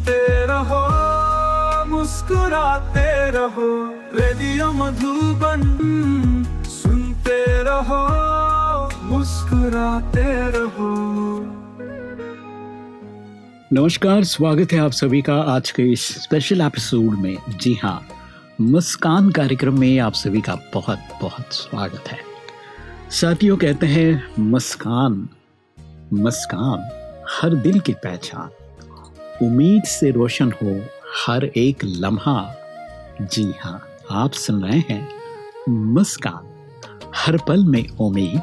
सुनते रहो, मुस्कुराते रहो, रेडियो मधुबन सुनते रहो, मुस्कुराते रहो। नमस्कार, स्वागत है आप सभी का आज के इस स्पेशल एपिसोड में। जी हाँ मुस्कान कार्यक्रम में आप सभी का बहुत बहुत स्वागत है। साथियों कहते हैं, मुस्कान मुस्कान, हर दिल की पहचान। उम्मीद से रोशन हो हर एक लम्हा। जी हाँ आप सुन रहे हैं मुस्कान, हर पल में उम्मीद।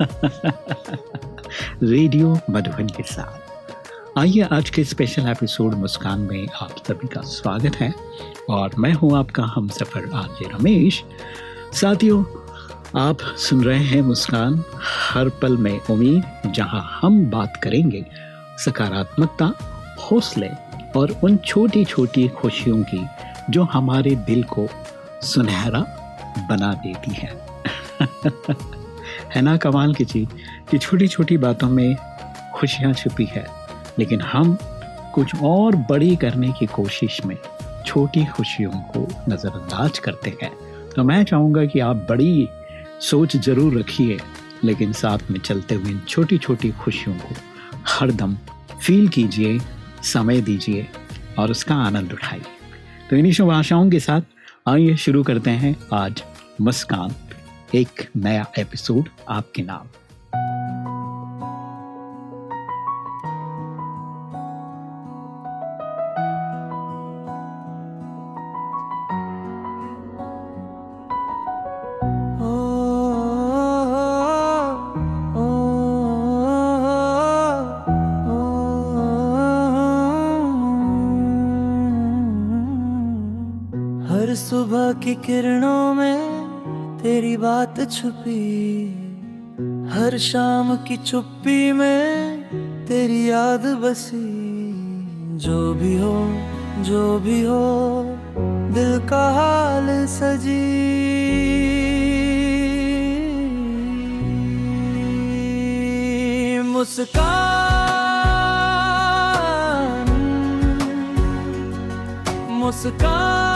रेडियो मधुबन के साथ। आइए आज के स्पेशल एपिसोड मुस्कान में आप सभी का स्वागत है और मैं हूँ आपका हम सफ़र आरजे रमेश। साथियों, आप सुन रहे हैं मुस्कान, हर पल में उम्मीद, जहाँ हम बात करेंगे सकारात्मकता हौसले और उन छोटी छोटी खुशियों की जो हमारे दिल को सुनहरा बना देती है। है ना कमाल की चीज़ कि छोटी छोटी बातों में खुशियाँ छुपी है, लेकिन हम कुछ और बड़ी करने की कोशिश में छोटी खुशियों को नज़रअंदाज करते हैं। तो मैं चाहूँगा कि आप बड़ी सोच ज़रूर रखिए, लेकिन साथ में चलते हुए इन छोटी छोटी खुशियों को हरदम फील कीजिए समय दीजिए और उसका आनंद उठाइए। तो इन्हीं शुभ आशाओं के साथ आइए शुरू करते हैं आज मुस्कान, एक नया एपिसोड आपके नाम। छुपी, हर शाम की चुप्पी में तेरी याद बसी। जो भी हो, जो भी हो, दिल का हाल सजी। मुस्कान मुस्कान।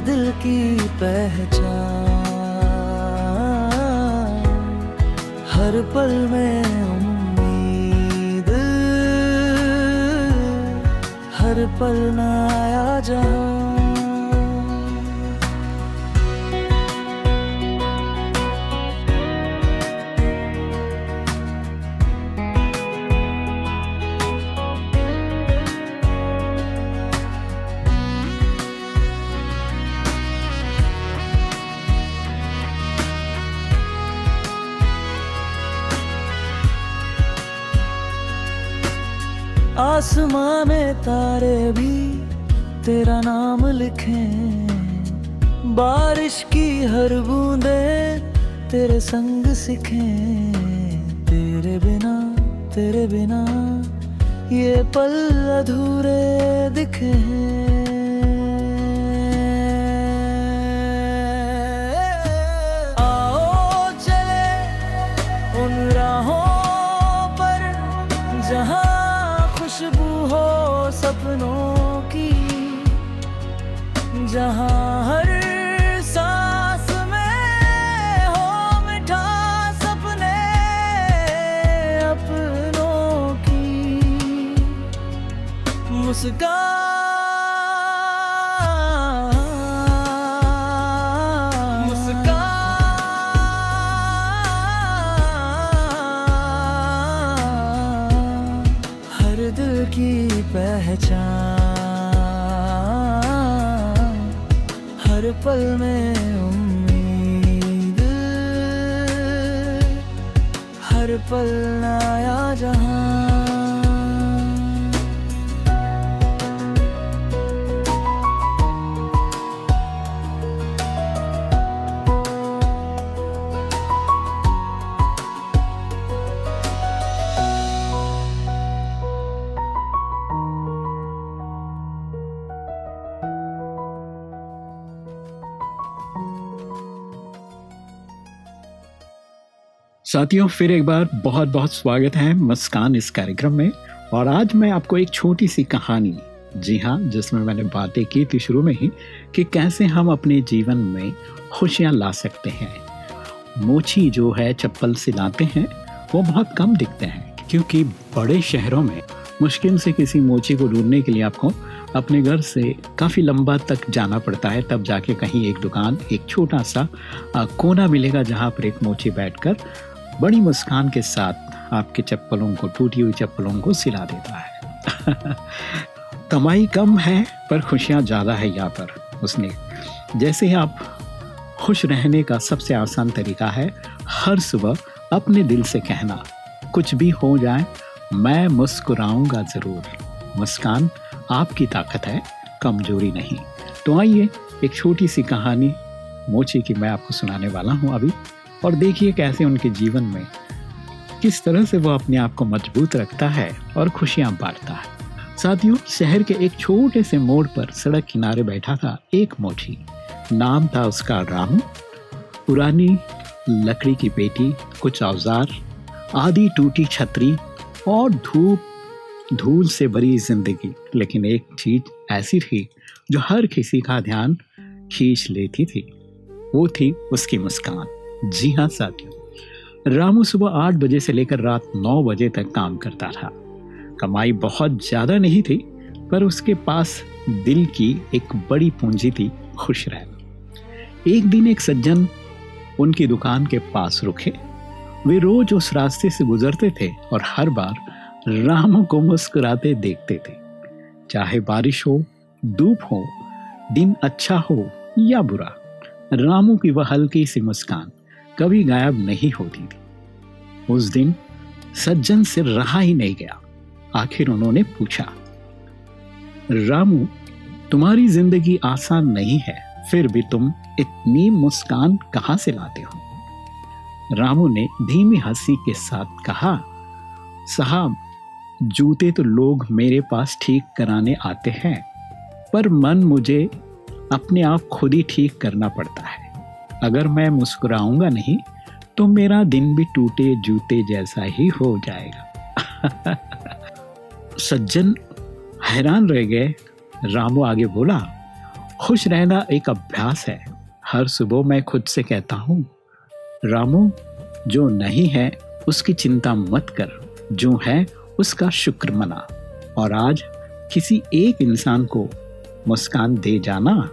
दिल की पहचान। हर पल में उम्मीद। हर पल नया जहाँ आसमां में तारे भी तेरा नाम लिखे। बारिश की हर बूंदे तेरे संग सीखे। तेरे बिना तेरे बिना ये पल अधूरे दिखे आओ जहाँ हर सांस में हो मिठा सपने अपनों की। मुस्कान पल में उम्मीद। हर पल नया जहाँ साथियों, फिर एक बार बहुत बहुत स्वागत है मुस्कान इस कार्यक्रम में। और आज मैं आपको एक छोटी सी कहानी, जी हाँ जिसमें मैंने बातें की थी शुरू में ही, कि कैसे हम अपने जीवन में खुशियाँ ला सकते हैं। मोची जो है, चप्पल सिलाते हैं, वो बहुत कम दिखते हैं। क्योंकि बड़े शहरों में मुश्किल से किसी मोची को ढूँढने के लिए आपको अपने घर से काफ़ी लंबा तक जाना पड़ता है। तब जाके कहीं एक दुकान, एक छोटा सा कोना मिलेगा जहाँ पर एक मोची बैठकर बड़ी मुस्कान के साथ आपके चप्पलों को, टूटी हुई चप्पलों को सिला देता है। कमाई कम है, पर खुशियाँ ज़्यादा है यहाँ पर, उसने। जैसे ही आप खुश रहने का सबसे आसान तरीका है, हर सुबह अपने दिल से कहना, कुछ भी हो जाए, मैं मुस्कुराऊँगा ज़रूर। मुस्कान आपकी ताकत है, कमज़ोरी नहीं। तो आइए एक छोटी सी कहानी, मोची की मैं आपको सुनाने वाला हूँ अभी। और देखिए कैसे उनके जीवन में किस तरह से वो अपने आप को मज़बूत रखता है और खुशियाँ बांटता है। साथियों, शहर के एक छोटे से मोड़ पर सड़क किनारे बैठा था एक मोची नाम था उसका रामू। पुरानी लकड़ी की पेटी, कुछ औज़ार, आधी टूटी छतरी और धूप, धूल से भरी ज़िंदगी। लेकिन एक चीज़ ऐसी थी जो हर किसी का ध्यान खींच लेती थी। वो थी उसकी मुस्कान। जी हाँ साथियों, रामू सुबह आठ बजे से लेकर रात नौ बजे तक काम करता था कमाई बहुत ज़्यादा नहीं थी, पर उसके पास दिल की एक बड़ी पूंजी थी, खुश रहना। एक दिन एक सज्जन उनकी दुकान के पास रुके। वे रोज उस रास्ते से गुजरते थे और हर बार रामू को मुस्कुराते देखते थे। चाहे बारिश हो, धूप हो, दिन अच्छा हो या बुरा, रामू की वह हल्की सी मुस्कान कभी गायब नहीं होती थी। उस दिन सज्जन से रहा ही नहीं गया। आखिर उन्होंने पूछा, रामू, तुम्हारी ज़िंदगी आसान नहीं है, फिर भी तुम इतनी मुस्कान कहाँ से लाते हो? रामू ने धीमी हँसी के साथ कहा, साहब, जूते तो लोग मेरे पास ठीक कराने आते हैं, पर मन मुझे अपने आप खुद ही ठीक करना पड़ता है। अगर मैं मुस्कुराऊँगा नहीं तो मेरा दिन भी टूटे जूते जैसा ही हो जाएगा। सज्जन हैरान रह गए। रामू आगे बोला, खुश रहना एक अभ्यास है। हर सुबह मैं खुद से कहता हूँ, रामू, जो नहीं है, उसकी चिंता मत कर। जो है, उसका शुक्र मना। और आज किसी एक इंसान को मुस्कान दे जाना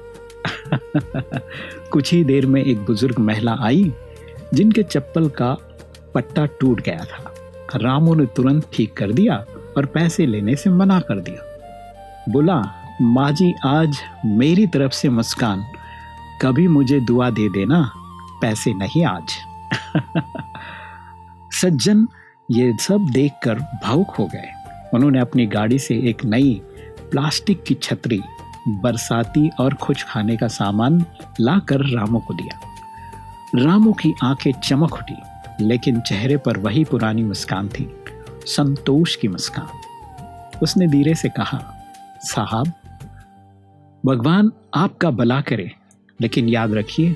कुछ ही देर में एक बुज़ुर्ग महिला आई, जिनके चप्पल का पट्टा टूट गया था। रामू ने तुरंत ठीक कर दिया और पैसे लेने से मना कर दिया। बोला माँ जी आज मेरी तरफ़ से मुस्कान। कभी मुझे दुआ दे देना, पैसे नहीं आज। सज्जन ये सब देखकर भावुक हो गए। उन्होंने अपनी गाड़ी से एक नई प्लास्टिक की छतरी बरसाती और कुछ खाने का सामान लाकर रामू को दिया। रामू की आँखें चमक उठी, लेकिन चेहरे पर वही पुरानी मुस्कान थी, संतोष की मुस्कान। उसने धीरे से कहा, साहब, भगवान आपका भला करे, लेकिन याद रखिए,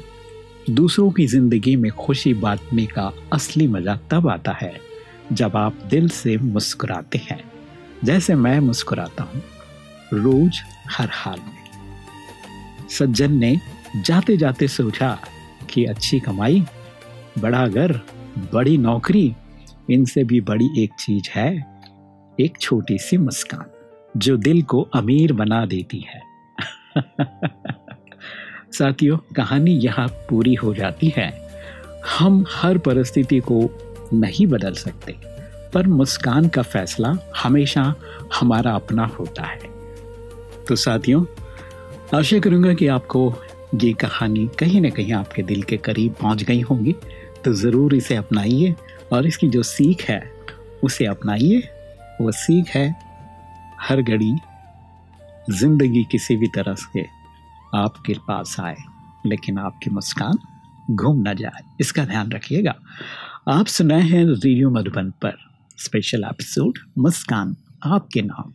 दूसरों की ज़िंदगी में खुशी बांटने का असली मज़ा तब आता है, जब आप दिल से मुस्कुराते हैं। जैसे मैं मुस्कुराता हूँ, रोज हर हाल में। सज्जन ने जाते जाते सोचा कि अच्छी कमाई, बड़ा घर, बड़ी नौकरी, इनसे भी बड़ी एक चीज़ है, एक छोटी सी मुस्कान, जो दिल को अमीर बना देती है। साथियों, कहानी यहाँ पूरी हो जाती है। हम हर परिस्थिति को नहीं बदल सकते, पर मुस्कान का फैसला हमेशा हमारा अपना होता है। तो साथियों, आशा करूँगा कि आपको ये कहानी कहीं ना कहीं आपके दिल के करीब पहुँच गई होंगी। तो ज़रूर इसे अपनाइए और इसकी जो सीख है, उसे अपनाइए। वो सीख है, हर घड़ी ज़िंदगी किसी भी तरह से आपके पास आए, लेकिन आपकी मुस्कान घूम ना जाए। इसका ध्यान रखिएगा। आप सुनाए हैं रेडियो मधुबन पर स्पेशल एपिसोड, मुस्कान आपके नाम।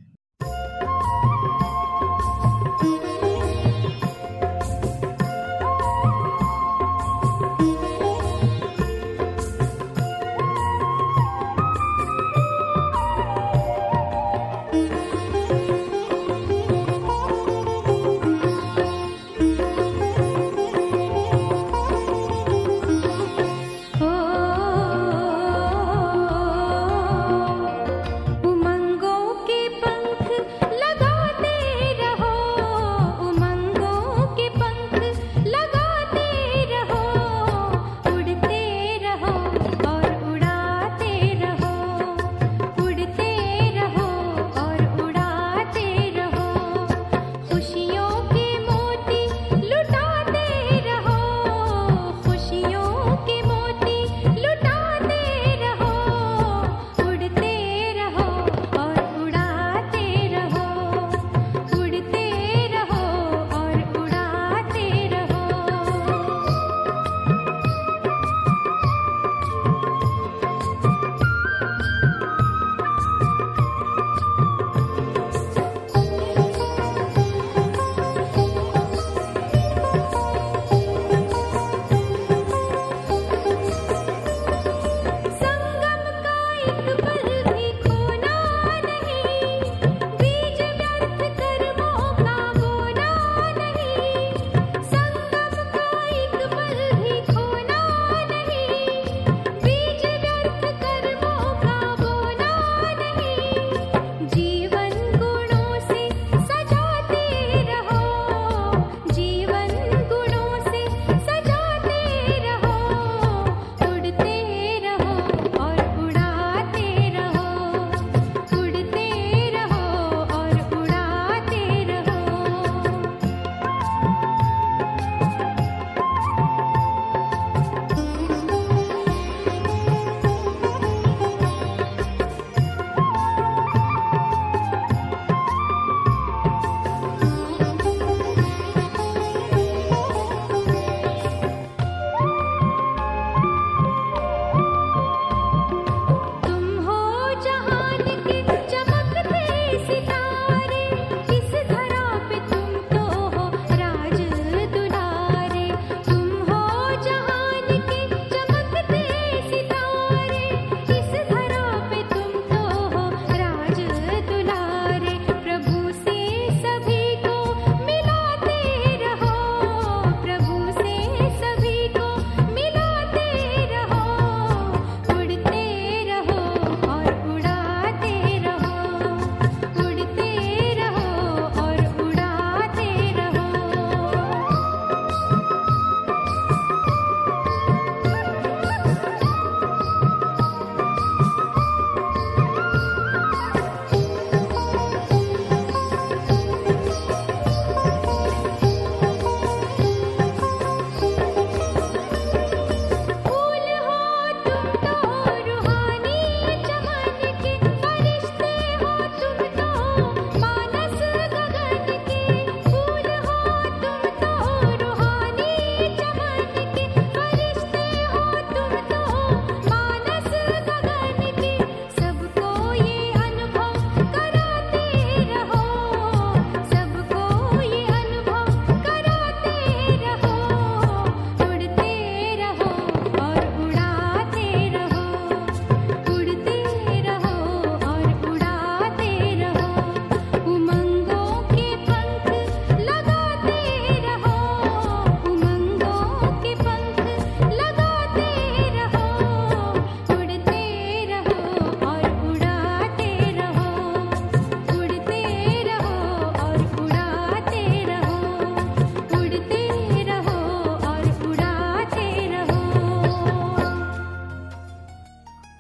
Thank you.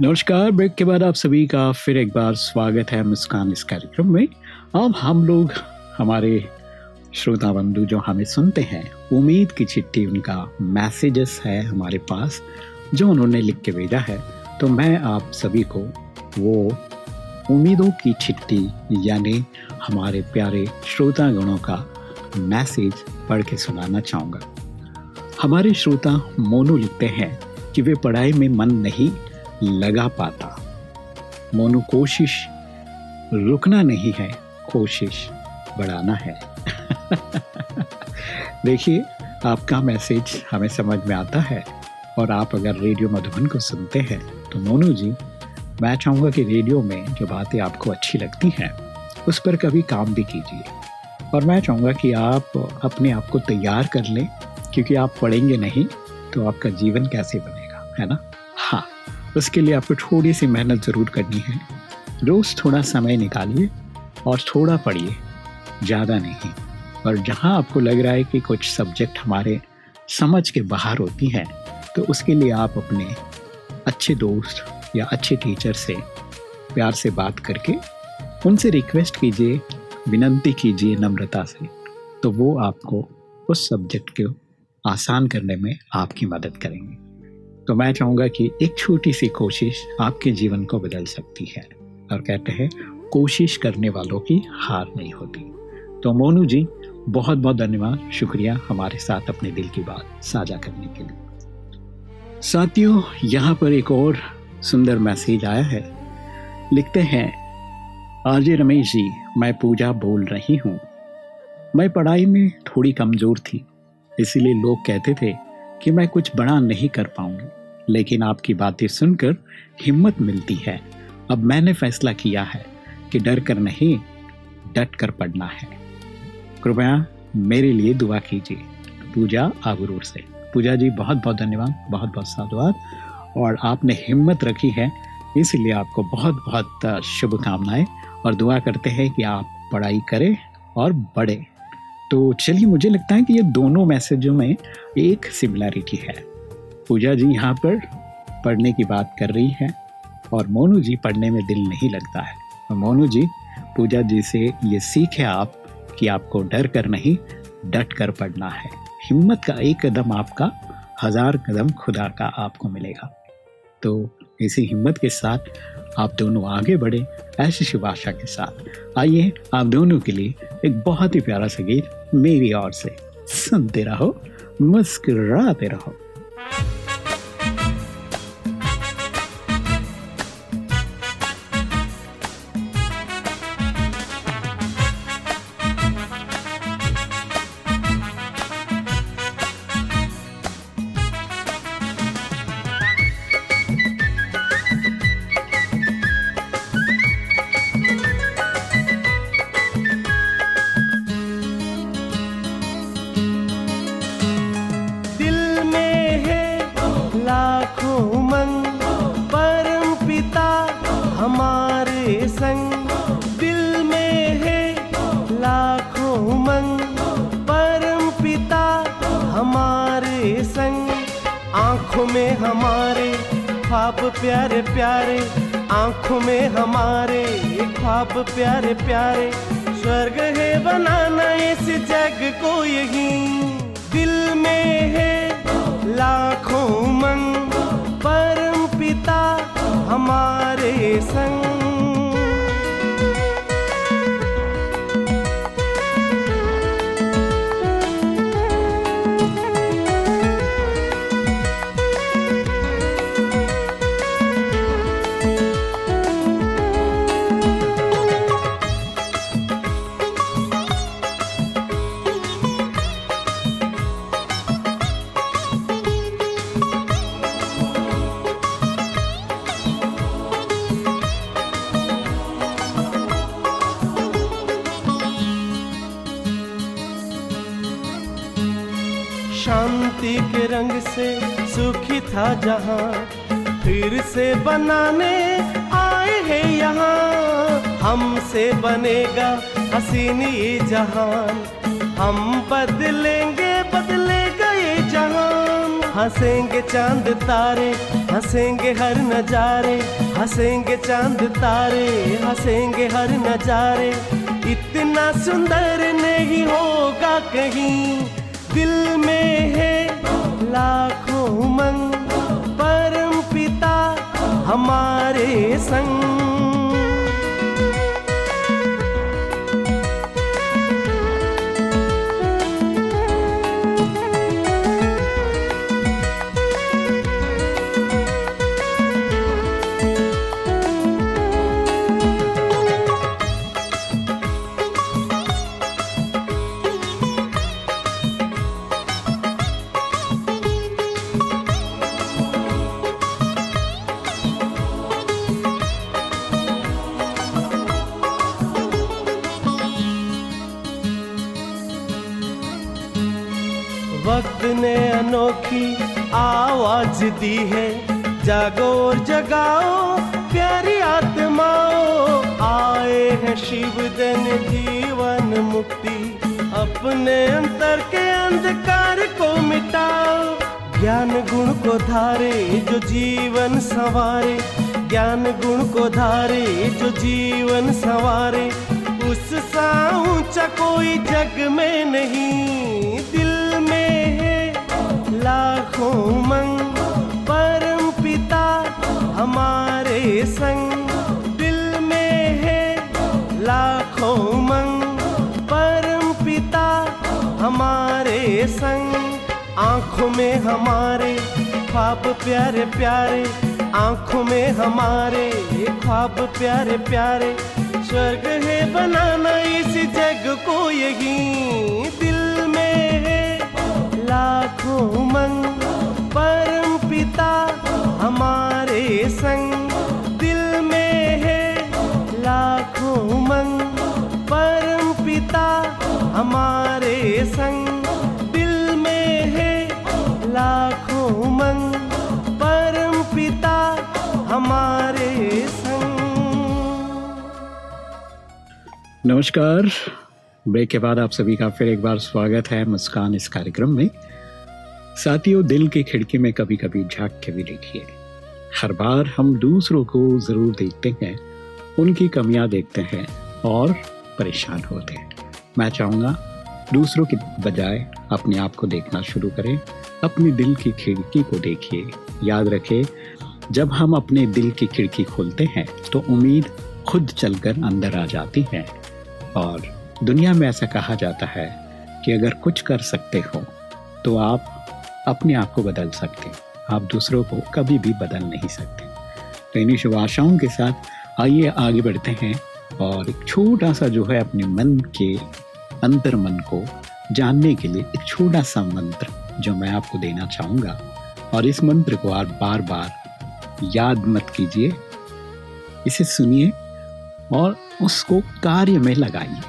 नमस्कार, ब्रेक के बाद आप सभी का फिर एक बार स्वागत है मुस्कान इस कार्यक्रम में। अब हम लोग, हमारे श्रोता बंधु जो हमें सुनते हैं, उम्मीद की चिट्ठी, उनका मैसेजेस है हमारे पास, जो उन्होंने लिख के भेजा है तो मैं आप सभी को वो उम्मीदों की चिट्ठी, यानी हमारे प्यारे श्रोता गणों का मैसेज पढ़ के सुनाना चाहूँगा। हमारे श्रोता मोनू लिखते हैं कि वे पढ़ाई में मन नहीं लगा पाता। मोनू कोशिश, रुकना नहीं है, कोशिश बढ़ाना है। देखिए, आपका मैसेज हमें समझ में आता है और आप अगर रेडियो मधुबन को सुनते हैं तो मोनू जी, मैं चाहूँगा कि रेडियो में जो बातें आपको अच्छी लगती हैं, उस पर कभी काम भी कीजिए। और मैं चाहूँगा कि आप अपने आप को तैयार कर लें, क्योंकि आप पढ़ेंगे नहीं तो आपका जीवन कैसे बनेगा, है ना? उसके लिए आपको थोड़ी सी मेहनत ज़रूर करनी है। रोज़ थोड़ा समय निकालिए और थोड़ा पढ़िए, ज़्यादा नहीं। और जहाँ आपको लग रहा है कि कुछ सब्जेक्ट हमारे समझ के बाहर होती हैं तो उसके लिए आप अपने अच्छे दोस्त या अच्छे टीचर से प्यार से बात करके उनसे रिक्वेस्ट कीजिए, विनंती कीजिए नम्रता से तो वो आपको उस सब्जेक्ट को आसान करने में आपकी मदद करेंगे। तो मैं चाहूँगा कि एक छोटी सी कोशिश आपके जीवन को बदल सकती है। और कहते हैं, कोशिश करने वालों की हार नहीं होती। तो मोनू जी बहुत बहुत धन्यवाद। शुक्रिया हमारे साथ अपने दिल की बात साझा करने के लिए। साथियों, यहाँ पर एक और सुंदर मैसेज आया है। लिखते हैं, आरजे रमेश जी, मैं पूजा बोल रही हूँ। मैं पढ़ाई में थोड़ी कमज़ोर थी, इसीलिए लोग कहते थे कि मैं कुछ बड़ा नहीं कर पाऊँगी, लेकिन आपकी बातें सुनकर हिम्मत मिलती है। अब मैंने फैसला किया है कि डर कर नहीं, डट कर पढ़ना है। कृपया मेरे लिए दुआ कीजिए। पूजा आगरूर से। पूजा जी बहुत बहुत धन्यवाद बहुत बहुत साधुवाद। और आपने हिम्मत रखी है, इसलिए आपको बहुत बहुत शुभकामनाएँ। और दुआ करते हैं कि आप पढ़ाई करें और बढ़े। तो चलिए, मुझे लगता है कि ये दोनों मैसेजों में एक सिमिलैरिटी है। पूजा जी यहाँ पर पढ़ने की बात कर रही है और मोनू जी पढ़ने में दिल नहीं लगता है। और मोनू जी, पूजा जी से ये सीखे आप कि आपको डर कर नहीं, डट कर पढ़ना है। हिम्मत का एक कदम आपका, हज़ार कदम खुदा का आपको मिलेगा। तो इसी हिम्मत के साथ आप दोनों आगे बढ़े ऐसी शुभ आशा के साथ। आइए आप दोनों के लिए एक बहुत ही प्यारा सा गीत मेरी ओर से सुनते रहो, मुस्कुराते रहो। प्यारे प्यारे, आँखों में हमारे, ये ख्वाब प्यारे प्यारे। स्वर्ग है बनाना इस जग को यही। दिल में है लाखों मन परम पिता हमारे संग। था जहाँ फिर से बनाने आए हैं यहाँ। हमसे बनेगा हसीन ये जहान। हम बदलेंगे, बदलेगा ये जहान। हंसेंगे चाँद तारे, हंसेंगे हर नजारे। हंसेंगे चाँद तारे, हंसेंगे हर नजारे। इतना सुंदर नहीं होगा कहीं। दिल में है लाखों मन संग जगाओ प्यारी आत्माओं। आए हैं शिव दिन जीवन मुक्ति। अपने अंतर के अंधकार को मिटाओ। ज्ञान गुण को धारे जो जीवन संवारे। ज्ञान गुण को धारे जो जीवन संवारे। उस सा ऊँचा कोई जग में नहीं, दिल में है लाखों मंग। हमारे संग दिल में है लाखों मंग परम पिता हमारे संग। आँखों में हमारे ख्वाब प्यारे प्यारे, आँखों में हमारे ख्वाब प्यारे प्यारे। स्वर्ग है बनाना इस जग को यही। दिल में है लाखों मंग परम पिता हमारे संग। दिल में है लाखों मंग परम पिता हमारे संग। दिल में है लाखों मंग परम पिता हमारे संग। नमस्कार। ब्रेक के बाद आप सभी का फिर एक बार स्वागत है मुस्कान इस कार्यक्रम में। साथियों, दिल की खिड़की में कभी कभी झाँक के भी देखिए। हर बार हम दूसरों को ज़रूर देखते हैं, उनकी कमियाँ देखते हैं और परेशान होते हैं। मैं चाहूँगा दूसरों के बजाय अपने आप को देखना शुरू करें, अपने दिल की खिड़की को देखिए। याद रखें, जब हम अपने दिल की खिड़की खोलते हैं तो उम्मीद खुद चलकर अंदर आ जाती है। और दुनिया में ऐसा कहा जाता है कि अगर कुछ कर सकते हो तो आप अपने आप को बदल सकते हैं। आप दूसरों को कभी भी बदल नहीं सकते। तो इन्हीं शुभ आशाओं के साथ आइए आगे बढ़ते हैं और एक छोटा सा जो है अपने मन के अंतर मन को जानने के लिए एक छोटा सा मंत्र जो मैं आपको देना चाहूँगा। और इस मंत्र को आप बार बार याद मत कीजिए। इसे सुनिए और उसको कार्य में लगाइए।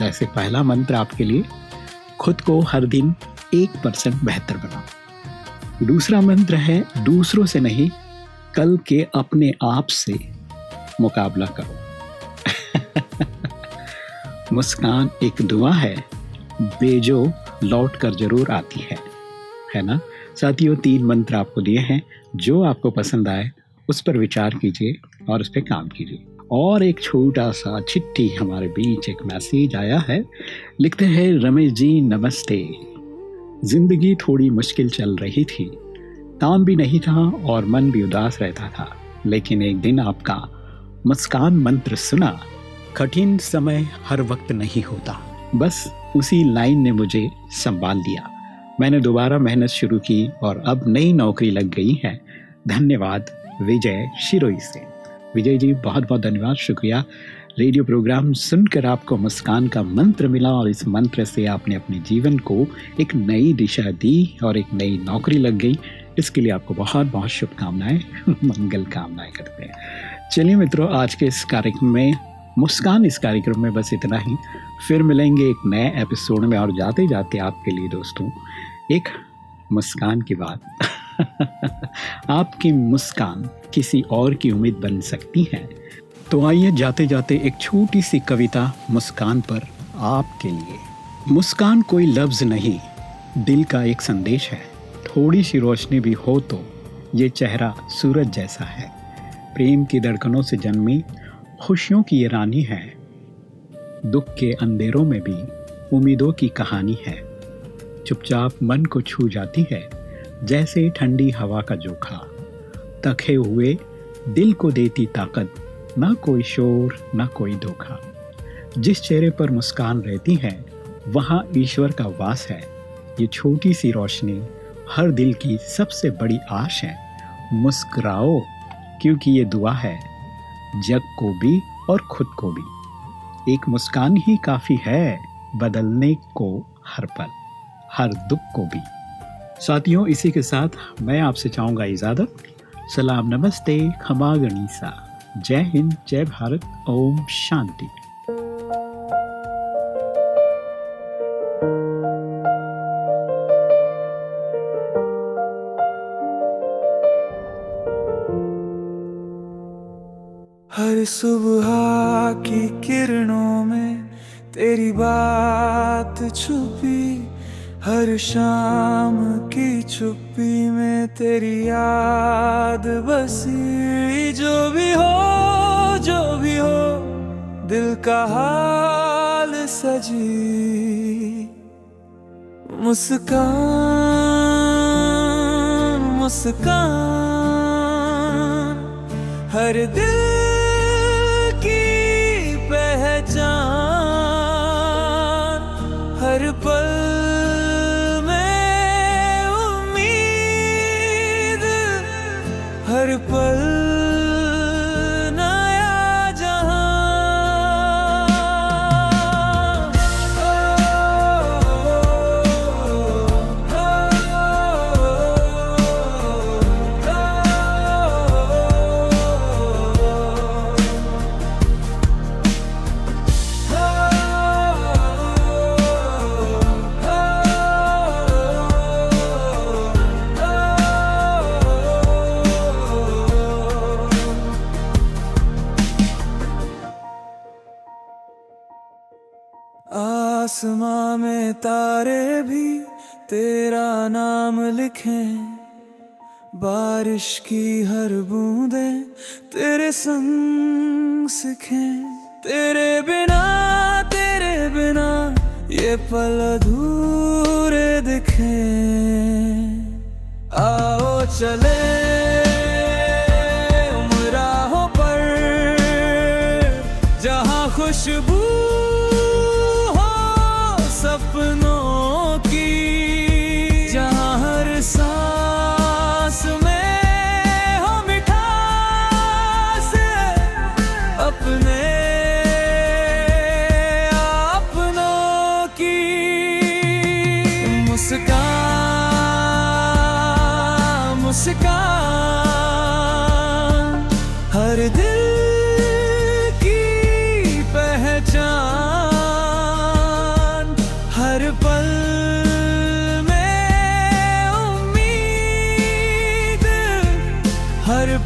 जैसे पहला मंत्र आपके लिए, खुद को हर दिन एक परसेंट बेहतर बनाओ। दूसरा मंत्र है, दूसरों से नहीं, कल के अपने आप से मुकाबला करो। मुस्कान, एक दुआ है, बेजो लौट कर ज़रूर आती है। है ना? साथियों, तीन मंत्र आपको दिए हैं, जो आपको पसंद आए, उस पर विचार कीजिए और उस पर काम कीजिए। और एक छोटा सा चिट्ठी हमारे बीच एक मैसेज आया है, लिखते हैं, रमेश जी, नमस्ते। ज़िंदगी थोड़ी मुश्किल चल रही थी। काम भी नहीं था और मन भी उदास रहता था। लेकिन एक दिन आपका मुस्कान मंत्र सुना, कठिन समय हर वक्त नहीं होता। बस उसी लाइन ने मुझे संभाल लिया मैंने दोबारा मेहनत शुरू की और अब नई नौकरी लग गई है। धन्यवाद, विजय शिरोई से। विजय जी बहुत बहुत धन्यवाद, शुक्रिया। रेडियो प्रोग्राम सुनकर आपको मुस्कान का मंत्र मिला और इस मंत्र से आपने अपने जीवन को एक नई दिशा दी और एक नई नौकरी लग गई। इसके लिए आपको बहुत बहुत शुभकामनाएँ, मंगल कामनाएँ करते हैं। चलिए मित्रों, आज के इस कार्यक्रम में, मुस्कान इस कार्यक्रम में बस इतना ही। फिर मिलेंगे एक नए एपिसोड में और जाते जाते आपके लिए दोस्तों, एक मुस्कान की बात। आपकी मुस्कान किसी और की उम्मीद बन सकती है। तो आइए जाते जाते एक छोटी सी कविता मुस्कान पर आपके लिए। मुस्कान कोई लफ्ज नहीं, दिल का एक संदेश है। थोड़ी सी रोशनी भी हो तो ये चेहरा सूरज जैसा है। प्रेम की धड़कनों से जन्मी, खुशियों की ये रानी है। दुख के अंधेरों में भी उम्मीदों की कहानी है। चुपचाप मन को छू जाती है, जैसे ठंडी हवा का जोखा। तखे हुए दिल को देती ताकत ना कोई शोर, ना कोई धोखा। जिस चेहरे पर मुस्कान रहती है, वहाँ ईश्वर का वास है। ये छोटी सी रोशनी हर दिल की सबसे बड़ी आश है। मुस्कुराओ, क्योंकि ये दुआ है, जग को भी और खुद को भी। एक मुस्कान ही काफ़ी है, बदलने को हर पल, हर दुख को भी। साथियों, इसी के साथ मैं आपसे चाहूँगा इजाज़त। सलाम, नमस्ते, खमा गणिसा जय हिंद, जय भारत, ओम शांति। हर सुबह की किरणों में तेरी बात छुपी, हर शाम की छुपी। में तेरी याद, बसी जो भी हो, जो भी हो, दिल का हाल सजी। मुस्कान मुस्कान, हर दिल बारिश की हर बूंदे तेरे संग सीखे। तेरे बिना तेरे बिना ये पल अधूरे दिखे। आओ चले।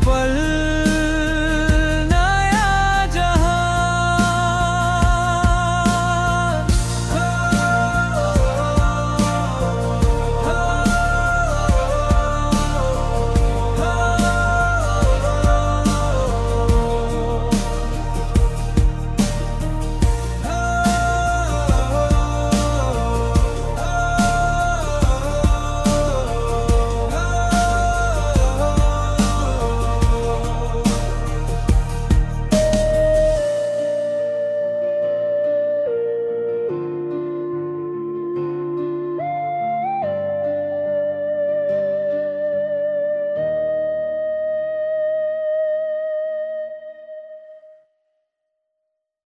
पल